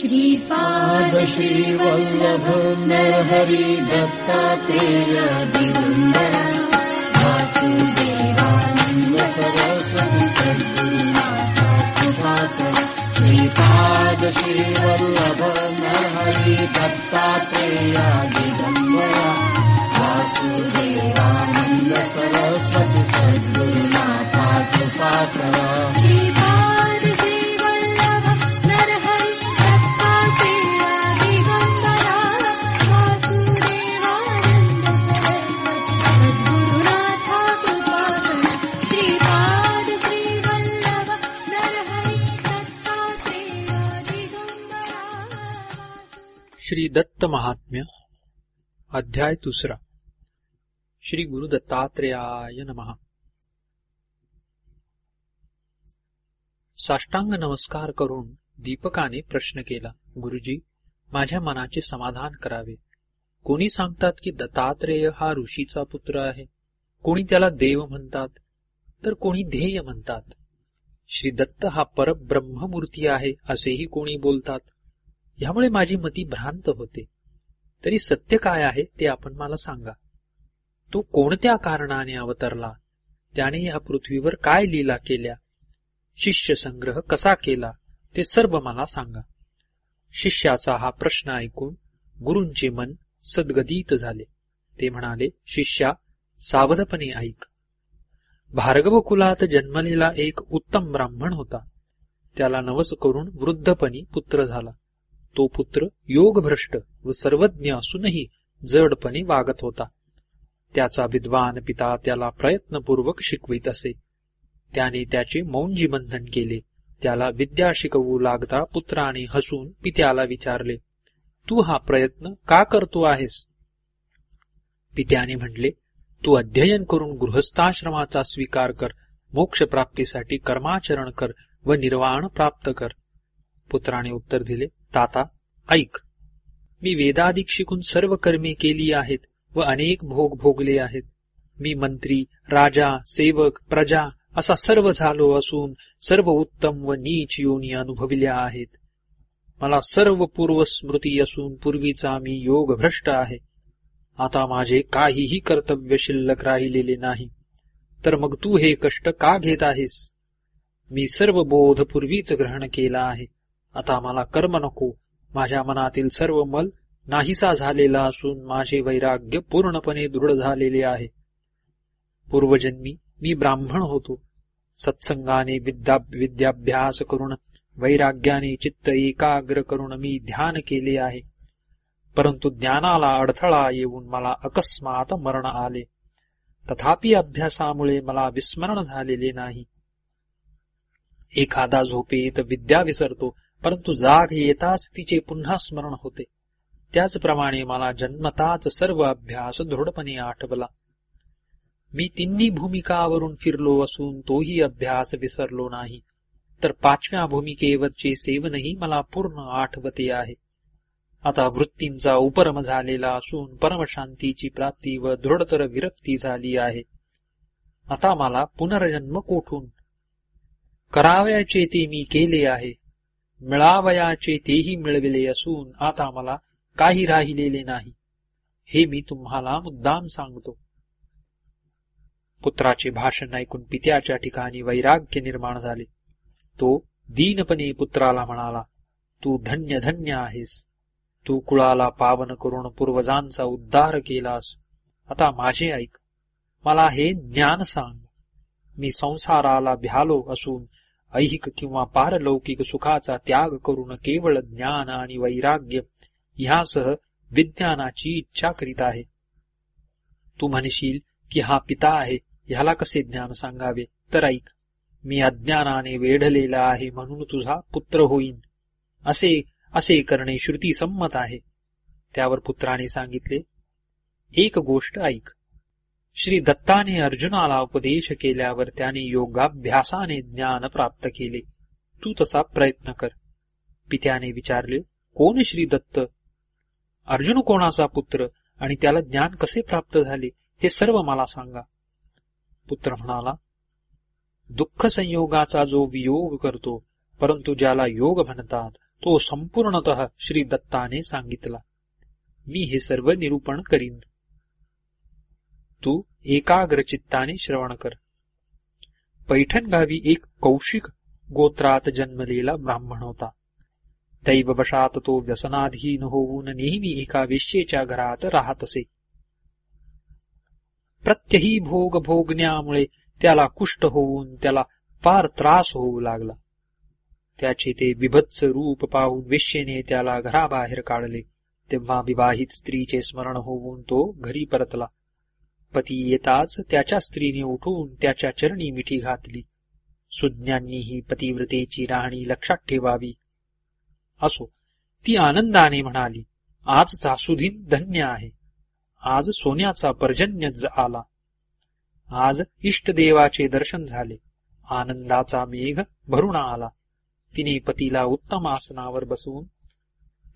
श्रीपाद श्रीवल्लभ नरहरि दत्तात्रेय दिगम्बरा वासुदेवानन्द सरस्वती सद्गुरुनाथा कृपाकर श्रीपाद श्रीवल्लभ नरहरि दत्तात्रेय दिगम्बरा वासुदेवानन्द सरस्वती सद्गुरुनाथा कृपाकर दत्त महात्म्य अध्याय दुसरा. श्री गुरु दत्तात्रेयाय नमः. साष्टांग नमस्कार करून दीपकाने प्रश्न केला गुरुजी माझ्या मनाचे समाधान करावे. कोणी सांगतात की दत्तात्रेय हा ऋषीचा पुत्र आहे? कोणी त्याला देव म्हणतात? तर कोणी ध्येय म्हणतात. श्री दत्त हा परब्रह्ममूर्ती आहे असेही कोणी बोलतात? यामुळे माझी मती भ्रांत होते. तरी सत्य काय आहे ते आपण मला सांगा. तो कोणत्या कारणाने अवतरला? त्याने या पृथ्वीवर काय लीला केल्या? शिष्य संग्रह कसा केला? ते सर्व मला सांगा. शिष्याचा हा प्रश्न ऐकून गुरूंचे मन सद्गदित झाले. ते म्हणाले शिष्या सावधपणे ऐक. भार्गव कुलात जन्मलेला एक उत्तम ब्राह्मण होता. त्याला नवस करून वृद्धपणी पुत्र झाला. तो पुत्र योगभ्रष्ट व सर्वज्ञ असूनही जडपणे वागत होता. त्याचा विद्वान पिता त्याला प्रयत्नपूर्वक शिकवित असे. त्याने त्याचे मौंजी बंधन केले. त्याला विद्या शिकवू लागता पुत्राने हसून पित्याला विचारले तू हा प्रयत्न का करतो आहेस? पित्याने म्हटले तू अध्ययन करून गृहस्थाश्रमाचा स्वीकार कर मोक्ष प्राप्तीसाठी कर्माचरण कर व निर्वाण प्राप्त कर. पुत्राने उत्तर दिले ताता ऐक. मी वेदाधिक शिकून सर्व कर्मे केली आहेत व अनेक भोग भोगले आहेत. मी मंत्री राजा सेवक प्रजा असा सर्व झालो असून सर्व उत्तम व नीच योनी अनुभवल्या आहेत. मला सर्व पूर्व स्मृती असून पूर्वीचा मी योग भ्रष्ट आहे. आता माझे काहीही कर्तव्य शिल्लक राहिलेले नाही. तर मग तू हे कष्ट का घेत आहेस? मी सर्व बोध पूर्वीच ग्रहण केला आहे. आता मला कर्म नको. माझ्या मनातील सर्व मल नाहीसा झालेला असून माझे वैराग्य पूर्णपणे दृढ झालेले आहे. पूर्वजन्मी मी ब्राह्मण होतो. सत्संगाने विद्या विद्याभ्यास करून वैराग्याने चित्त एकाग्र करून मी ध्यान केले आहे. परंतु ज्ञानाला अडथळा येऊन मला अकस्मात मरण आले. तथापि अभ्यासामुळे मला विस्मरण झालेले नाही. एखादा झोपेत विद्या विसरतो. परंतु जाग येताच तिचे पुन्हा स्मरण होते. त्याचप्रमाणे मला जन्मताच सर्व अभ्यास दृढपणे आठवला. मी तिन्ही भूमिकावरून फिरलो असून तोही अभ्यास विसरलो नाही. तर पाचव्या भूमिकेवरचे सेवनही मला पूर्ण आठवते आहे. आता वृत्तींचा उपरम झालेला असून परमशांतीची प्राप्ती व दृढतर विरक्ती झाली आहे. आता मला पुनर्जन्म कोठून? करावयाचे ते मी केले आहे. मिळावयाचे तेही मिळविले असून आता मला काही राहिलेले नाही. हे मी तुम्हाला मुद्दाम सांगतो. पुत्राचे भाषण ऐकून पित्याच्या ठिकाणी वैराग्य निर्माण झाले. तो दीनपणे पुत्राला म्हणाला तू धन्य धन्य आहेस. तू कुळाला पावन करून पूर्वजांचा उद्धार केलास. आता माझे ऐक. मला हे ज्ञान सांग. मी संसाराला भ्यालो असून ऐहिक किंवा पारलौकिक सुखाचा त्याग करून केवळ ज्ञान आणि वैराग्य ह्यासह विज्ञानाची इच्छा करीत आहे. तू म्हणशील की हा पिता आहे ह्याला कसे ज्ञान सांगावे? तर ऐक मी अज्ञानाने वेढलेला आहे म्हणून तुझा पुत्र होईन. असे असे करणे श्रुती संमत आहे. त्यावर पुत्राने सांगितले एक गोष्ट ऐक श्री दत्ताने अर्जुनाला उपदेश केल्यावर त्याने योगाभ्यासाने ज्ञान प्राप्त केले. तू तसा प्रयत्न कर. पित्याने विचारले कोण श्री दत्त? अर्जुन कोणाचा पुत्र आणि त्याला ज्ञान कसे प्राप्त झाले हे सर्व मला सांगा. पुत्र म्हणाला दुःख संयोगाचा जो वियोग करतो परंतु ज्याला योग म्हणतात तो संपूर्णत श्री दत्ताने सांगितला. मी हे सर्व निरूपण करीन. तू एकाग्र चित्ताने श्रवण कर. पैठण गावी एक कौशिक गोत्रात जन्मलेला ब्राह्मण होता. दैववशात तो व्यसनाधीन होऊन नेहमी एका वेश्येच्या घरात राहत असे प्रत्यही भोग भोगण्यामुळे त्याला कुष्ठ होऊन त्याला फार त्रास होऊ लागला. त्याचे ते बिभत्स रूप पाहून वेश्येने त्याला घराबाहेर काढले. तेव्हा विवाहित स्त्रीचे स्मरण होऊन तो घरी परतला. पती येताच त्याच्या स्त्रीने उठून त्याच्या चरणी मिठी घातली. सुज्ञांनीही पतिव्रतेची राहणी लक्षात ठेवावी. असो ती आनंदाने म्हणाली आजचा सुधीन धन्य आहे. आज सोन्याचा पर्जन्य आला. आज इष्टदेवाचे दर्शन झाले. आनंदाचा मेघ भरून आला. तिने पतीला उत्तम आसनावर बसवून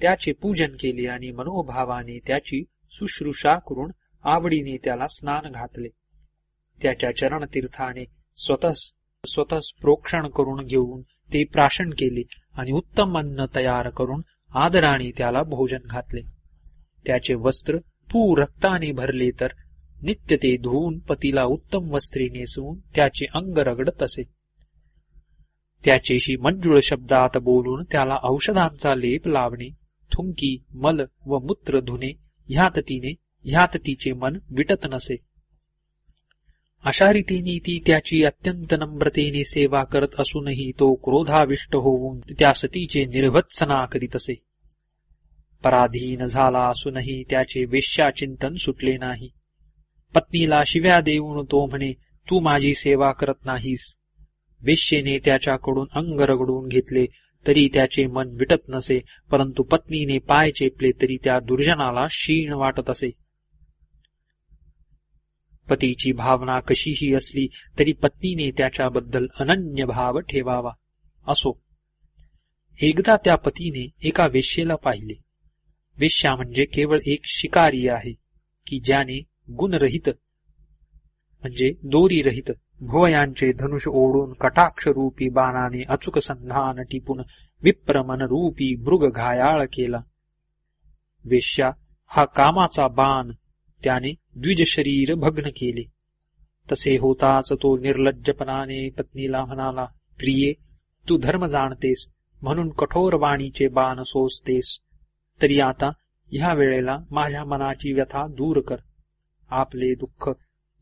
त्याचे पूजन केले आणि मनोभावाने त्याची शुश्रूषा करून आवडीने त्याला स्नान घातले. त्याच्या चरणतीर्थाने स्वतः स्वतः प्रोक्षण करून घेऊन ते प्राशन केले आणि उत्तम अन्न तयार करून आदराने त्याला भोजन घातले. त्याचे वस्त्र पू रक्ताने भरले तर नित्य ते धुवून पतीला उत्तम वस्त्रे नेसवून त्याचे अंग रगडत असे. त्याचेशी मंजुळ शब्दात बोलून त्याला औषधांचा लेप लावणे थुंकी मल व मूत्र धुणे ह्यात तिने ह्यात तिचे मन विटत नसे. अशा रीतीने ती त्याची अत्यंत नम्रतेने सेवा करत असूनही तो क्रोधाविष्ट होऊन त्या सतीचे निर्भत्सना करीत असे. पराधीन झाला असूनही त्याचे वेश्याचिंतन सुटले नाही. पत्नीला शिव्या देऊन तो म्हणे तू माझी सेवा करत नाहीस. वेश्येने त्याच्याकडून अंग रगडून घेतले तरी त्याचे मन विटत नसे परंतु पत्नीने पाय चेपले तरी त्या दुर्जनाला क्षीण वाटत असे. पतीची भावना कशीही असली तरी पत्नीने त्याच्याबद्दल अनन्य भाव ठेवावा. असो. एकदा त्या पतीने एका वेश्येला पाहिले. वेश्या म्हणजे केवळ एक शिकारी आहे की ज्याने गुणरहित म्हणजे दोरीरहित भुवयांचे धनुष ओढून कटाक्षरूपी बाणाने अचूक संधान टिपून विप्रमन रूपी मृग घायाळ केला. वेश्या हा कामाचा बाण त्याने द्विज शरीर भग्न केले. तसे होताच तो निर्लज्जपणाने पत्नीला म्हणाला प्रिये तू धर्म जाणतेस म्हणून कठोर वाणीचे बाण सोसतेस. तरी आता ह्या वेळेला माझ्या मनाची व्यथा दूर कर. आपले दुःख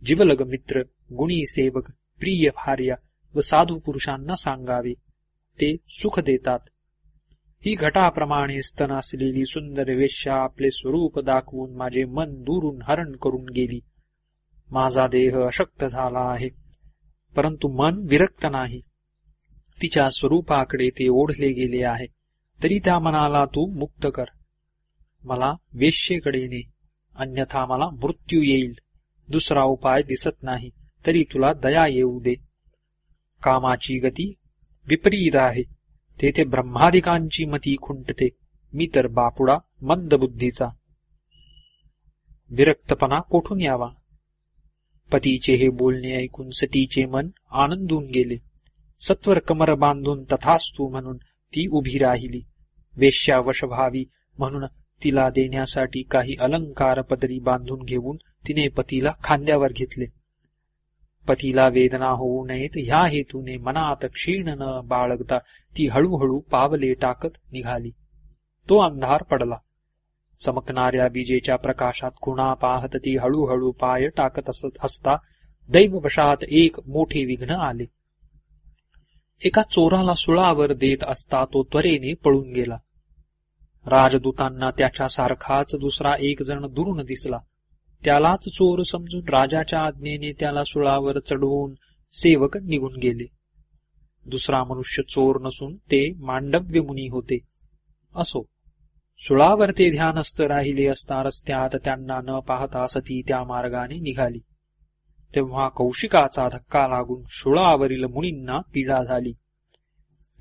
जीवलग मित्र गुणी सेवक प्रिय भार्या व साधू पुरुषांना सांगावे. ते सुख देतात ही घटाप्रमाणे स्तन असलेली सुंदर वेश्या आपले स्वरूप दाखवून माझे मन दुरून हरण करून गेली. माझा देह अशक्त झाला आहे परंतु मन विरक्त नाही. तिच्या स्वरूपाकडे ते ओढले गेले आहे तरी त्या मनाला तू मुक्त कर. मला वेश्येकडे ने अन्यथा मला मृत्यू येईल. दुसरा उपाय दिसत नाही तरी तुला दया येऊ दे. कामाची गती विपरीत आहे. तेथे ब्रह्मादिकांची मती खुंटते. मी तर बापुडा मंद बुद्धीचा. विरक्तपणा कोठून यावा? पतीचे हे बोलणे ऐकून सतीचे मन आनंदून गेले. सत्वर कमर बांधून तथास्तू म्हणून ती उभी राहिली. वेश्यावश व्हावी म्हणून तिला देण्यासाठी काही अलंकार पदरी बांधून घेऊन तिने पतीला खांद्यावर घेतले. पतीला वेदना होऊ नयेत. ह्या हेतूने मनात क्षीण न बाळगता ती हळूहळू पावले टाकत निघाली. तो अंधार पडला. चमकणाऱ्या विजेच्या प्रकाशात खुणा पाहत ती हळूहळू पाय टाकत असत असता दैववशात एक मोठे विघ्न आले. एका चोराला सुळावर देत असता तो त्वरेने पळून गेला. राजदूतांना त्याच्यासारखाच दुसरा एक जण दुरून दिसला. त्यालाच चोर समजून राजाच्या आज्ञेने त्याला सुळावर चढवून सेवक निघून गेले. दुसरा मनुष्य चोर नसून ते मांडव्य मुनी होते. असो सुळावर ते ध्यानस्थ राहिले असता रस्त्यात त्यांना न पाहता सती त्या मार्गाने निघाली. तेव्हा कौशिकाचा धक्का लागून सुळावरील मुनींना पीडा झाली.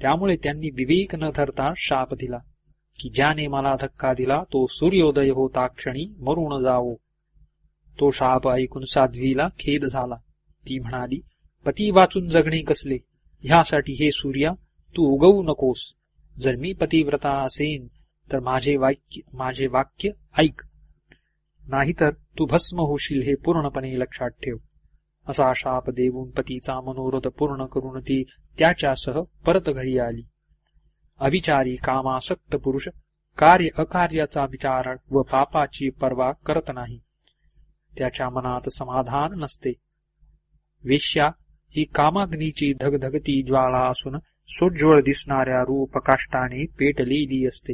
त्यामुळे त्यांनी विवेक न धरता शाप दिला की ज्याने मला धक्का दिला तो सूर्योदय होता क्षणी मरून जावो. तो शाप ऐकून साध्वीला खेद झाला. ती म्हणाली पती वाचून जगणे कसले? ह्यासाठी हे सूर्या तू उगवू नकोस. जर मी पतिव्रता असेन तर माझे वाक्य माझे वाक्य ऐक. नाहीतर तू भस्म होशील हे पूर्णपणे लक्षात ठेव. असा शाप देऊन पतीचा मनोरथ पूर्ण करून ती त्याच्यासह परत घरी आली. अविचारी कामासक्त पुरुष कार्य अकार्याचा विचार व पापाची पर्वा करत नाही. त्याच्या मनात समाधान नसते. वेश्या ही कामाग्नीची धगधगती ज्वाळा असून सोज्वळ दिसणाऱ्या रूप काष्टाने पेटलेली असते.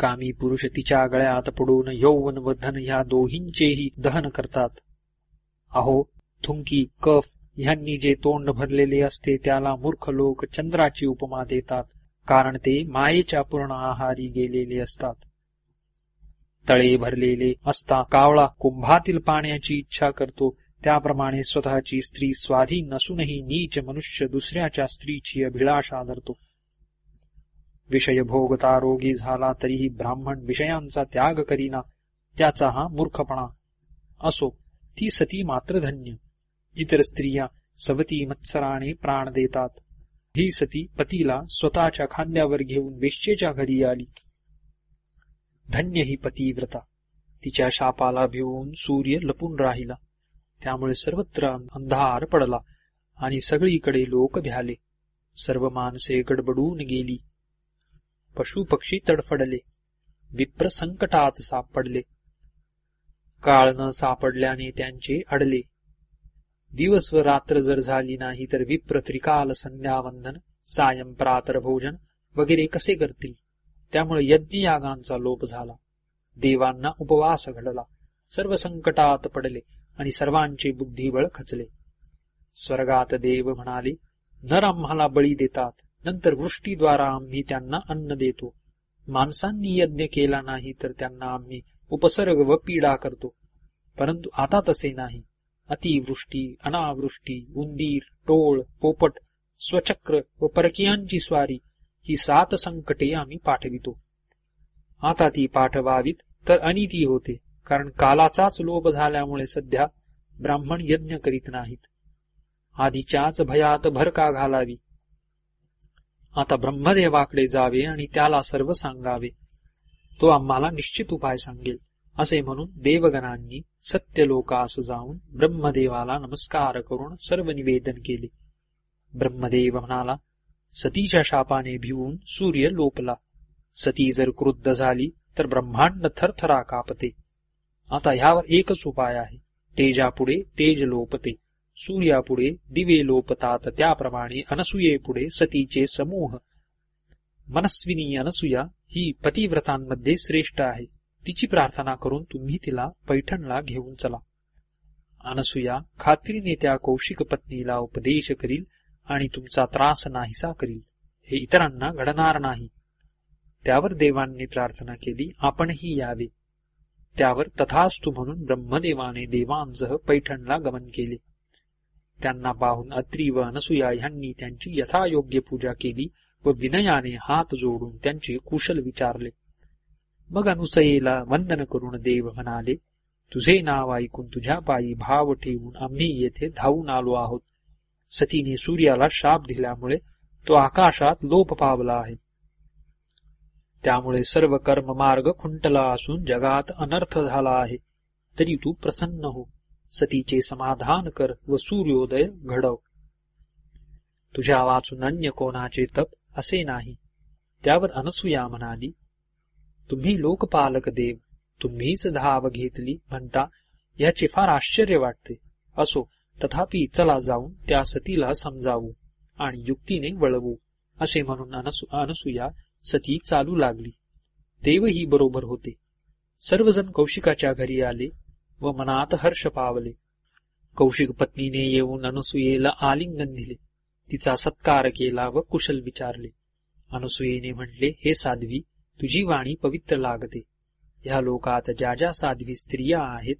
कामी पुरुष तिच्या गळ्यात पडून यौवन व धन ह्या दोहींचेही दहन करतात. अहो थुंकी कफ ह्यांनी जे तोंड भरलेले असते त्याला मूर्ख लोक चंद्राची उपमा देतात कारण ते मायेच्या पूर्ण आहारी गेलेले असतात. तळे भरलेले असता कावळा कुंभातील पाण्याची इच्छा करतो. त्याप्रमाणे स्वतःची स्त्री स्वाधीन नसूनही नीच मनुष्य दुसऱ्याच्या स्त्रीची अभिलाषा धरतो विषय भोगता रोगी झाला तरीही ब्राह्मण विषयांचा त्याग करीना. त्याचा हा मूर्खपणा. असो ती सती मात्र धन्य इतर स्त्रिया सवती मत्सराने प्राण देतात. ही सती पतीला स्वतःच्या खांद्यावर घेऊन वेश्येच्या घरी आली. धन्य ही पतिव्रता. तिच्या शापाला भिवून सूर्य लपून राहिला. त्यामुळे सर्वत्र अंधार पडला आणि सगळीकडे लोक भ्याले. सर्व माणसे गडबडून गेली. पशुपक्षी तडफडले. विप्र संकटात सापडले. काळ न सापडल्याने त्यांचे अडले. दिवस व रात्र जर झाली नाही तर विप्र त्रिकाल संध्यावंदन सायं प्रातर भोजन वगैरे कसे करतील? त्यामुळे यज्ञयागांचा लोप झाला. देवांना उपवास घडला. सर्व संकटात पडले आणि सर्वांचे बुद्धिबळ खचले. स्वर्गात देव म्हणाले नर आम्हाला बळी देतात. नंतर वृष्टीद्वारा आम्ही त्यांना अन्न देतो. माणसांनी यज्ञ केला नाही तर त्यांना आम्ही उपसर्ग व पीडा करतो. परंतु आता तसे नाही. अतिवृष्टी अनावृष्टी उंदीर टोळ पोपट स्वचक्र व परकीयांची स्वारी ही सात संकटे आम्ही पाठवितो. आता ती पाठवावीत तर अनिती होते कारण कालाचाच लोभ झाल्यामुळे सध्या ब्राह्मण यज्ञ करीत नाहीत. आधीच्याच भयात भर का घालावी. आता ब्रह्मदेवाकडे जावे आणि त्याला सर्व सांगावे. तो आम्हाला निश्चित उपाय सांगेल असे म्हणून देवगणांनी सत्यलोकास जाऊन ब्रह्मदेवाला नमस्कार करून सर्व निवेदन केले. ब्रह्मदेव म्हणाला सतीच्या शापाने भिवून सूर्य लोपला. सती जर क्रुद्ध झाली तर ब्रह्मांड थरथरा कापते. आता ह्यावर एकच उपाय आहे. तेजापुढे तेज लोपते. सूर्यापुढे दिवे लोपतात. त्याप्रमाणे अनसुयेपुढे सतीचे समूह. मनस्विनी अनसुया ही पतिव्रतांमध्ये श्रेष्ठ आहे. तिची प्रार्थना करून तुम्ही तिला पैठणला घेऊन चला. अनसुया खात्रीने त्या कौशिक पत्नीला उपदेश करील. आणि तुमचा त्रास नाहीसा करील. हे इतरांना घडणार नाही. त्यावर देवांनी प्रार्थना केली आपणही यावे. त्यावर तथास्तु म्हणून ब्रह्मदेवाने देवांसह पैठणला गमन केले. त्यांना पाहून अत्री व अनसुया ह्यांनी त्यांची यथायोग्य पूजा केली व विनयाने हात जोडून त्यांचे कुशल विचारले. मग अनुसयेला वंदन करून देव म्हणाले तुझे नाव ऐकून तुझ्या पायी भाव ठेवून आम्ही येथे धावून आलो आहोत. सतीने सूर्याला शाप दिल्यामुळे तो आकाशात लोप पावला आहे. त्यामुळे सर्व कर्म मार्ग खुंटला असून जगात अनर्थ झाला आहे. तरी तू प्रसन्न हो. सतीचे समाधान कर व सूर्योदय घडव. तुझ्या वाचून अन्य कोणाचे तप असे नाही. त्यावर अनसुया म्हणाली तुम्ही लोकपालक देव तुम्हीच धाव घेतली म्हणता याचे फार आश्चर्य वाटते. असो तथापि चला जाऊन त्या सतीला समजावू आणि युक्तीने वळवू असे म्हणून अनसु अनसुया सती चालू लागली. देवही बरोबर होते. सर्वजण कौशिकाच्या घरी आले व मनात हर्ष पावले. कौशिक पत्नीने येऊन अनसुयेला आलिंगन दिले. तिचा सत्कार केला व कुशल विचारले. अनसुयेने म्हटले हे साध्वी तुझी वाणी पवित्र लागते. ह्या लोकात ज्या ज्या साध्वी स्त्रिया आहेत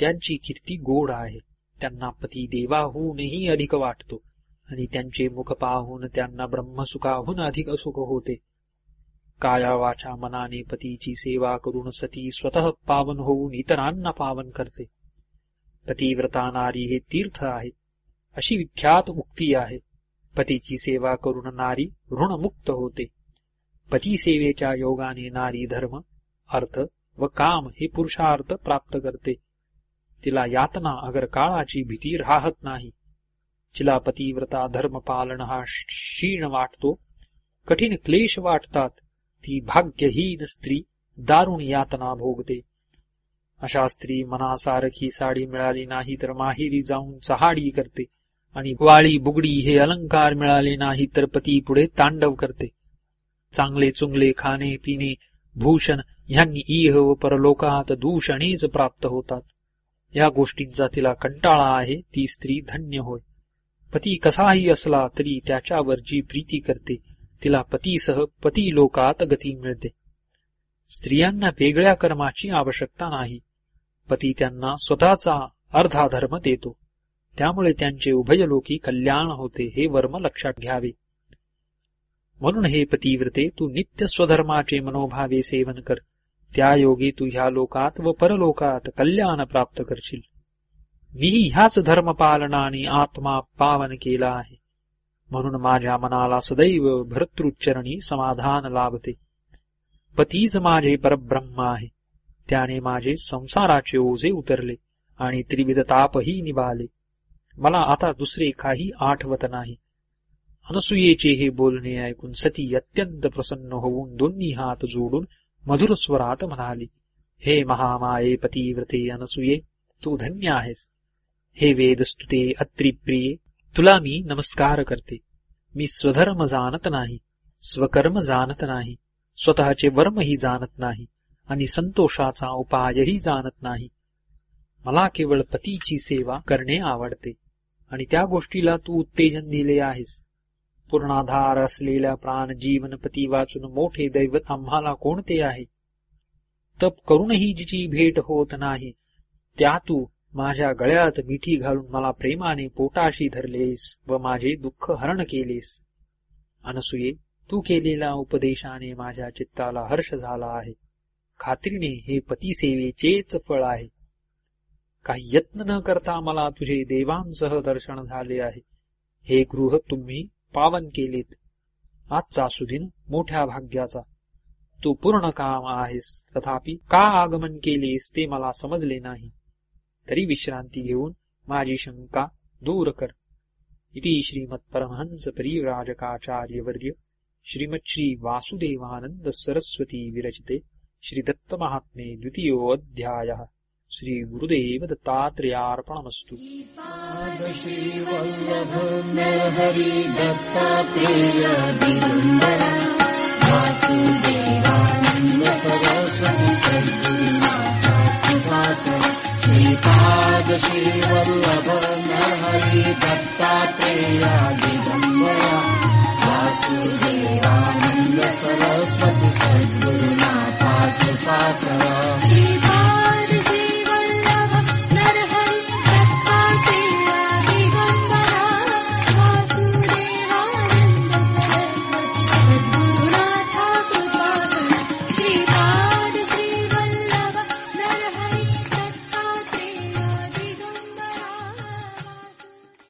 त्यांची कीर्ती गोड आहे. त्यांना पती देवाहूनही अधिक वाटतो. आणि त्यांचे मुख पाहून त्यांना ब्रह्मसुखाहून अधिक सुख होते. काया वाचा मनाने पतीची सेवा करून सती स्वतः पावन होऊन इतरांना पावन करते. पतिव्रता नारी हे तीर्थ आहे. अशी विख्यात उक्ती आहे. पतीची सेवा करून नारी ऋणमुक्त होते. पती सेवेच्या योगाने नारी धर्म अर्थ व काम हे पुरुषार्थ प्राप्त करते. तिला यातना अगर काळाची भीती राहत नाही. तिला पतिव्रता धर्म पालन हा क्षीण वाटतो. कठीण क्लेश वाटतात. ती भाग्यहीन स्त्री दारुण यातना भोगते. अशा स्त्री मनासारखी साडी मिळाली नाही तर माहेरी जाऊन चहाडी करते आणि वाळी बुगडी हे अलंकार मिळाले नाही तर पती पुढे तांडव करते. चांगले चुंगले खाणे पिणे भूषण ह्यांनी इह व परलोकात दूषणेच प्राप्त होतात. या गोष्टींचा तिला कंटाळा आहे ती स्त्री धन्य होय. पती कसाही असला तरी त्याच्यावर जी प्रीती करते तिला पतीसह पती लोकात गती मिळते. स्त्रियांना वेगळ्या कर्माची आवश्यकता नाही. पती त्यांना स्वतःचा अर्धा धर्म देतो. त्यामुळे त्यांचे उभयलोकी कल्याण होते हे वर्म लक्षात घ्यावे. म्हणून हे पतिव्रते तू नित्य स्वधर्माचे मनोभावे सेवन कर. त्या योगी तू ह्या लोकात व परलोकात कल्याण प्राप्त करशील. मी ह्याच धर्मपालनाने आत्मा पावन केला आहे. म्हणून माझ्या मनाला सदैव भरतृच्चरणी समाधान लाभते. पतीच माझे परब्रह्म आहे. त्याने माझे संसाराचे ओझे उतरले आणि त्रिविध तापही निभाले. मला आता दुसरे काही आठवत नाही. अनसुयेचे हे बोलणे ऐकून सती अत्यंत प्रसन्न होऊन दोन्ही हात जोडून मधुर स्वरात म्हणाली हे महामाये पतिव्रते अनसुये तू धन्य आहेस. हे वेदस्तुते अत्रिप्रिये तुला मी नमस्कार करते. मी स्वधर्म जाणत नाही स्वकर्म जाणत नाही स्वतःचे वर्मही जाणत नाही आणि संतोषाचा उपायही जाणत नाही. मला केवळ पतीची सेवा करणे आवडते आणि त्या गोष्टीला तू उत्तेजन दिले आहेस. पूर्णाधार असलेल्या प्राण जीवनपती वाचून मोठे दैवत आम्हाला कोणते आहे? तप करूनही जिची भेट होत नाही त्या तू माझ्या गळ्यात मिठी घालून मला प्रेमाने पोटाशी धरलेस व माझे दुःख हरण केलेस. अनसुये तू केलेल्या उपदेशाने माझ्या चित्ताला हर्ष झाला आहे. खात्रीने हे पतिसेवेचेच फळ आहे. काही यत्न न करता मला तुझे देवांसह दर्शन झाले आहे. हे गृह तुम्ही पावन केलेत. आजचा सुदिन मोठ्या भाग्याचा. तू पूर्ण काम आहेस तथापि का आगमन केलीस ते मला समजले नाही. तरी विश्रांती घेऊन माझी शंका दूर कर. इति श्रीमत्परमहंस परिव्राजकाचार्यवर्य श्रीमच्छ्री वासुदेवानंद सरस्वती विरचिते श्रीदत्तमहात्मे द्वितीयोऽध्यायः. श्रीगुरुदेव दत्तात्रेयार्पणमस्तु श्रीपादश्रीवल्लभनहरि दत्तात्रेया दिगम्बरा वासुदेवानन्द सरस्वती सद्गुरुनाथात् पात्र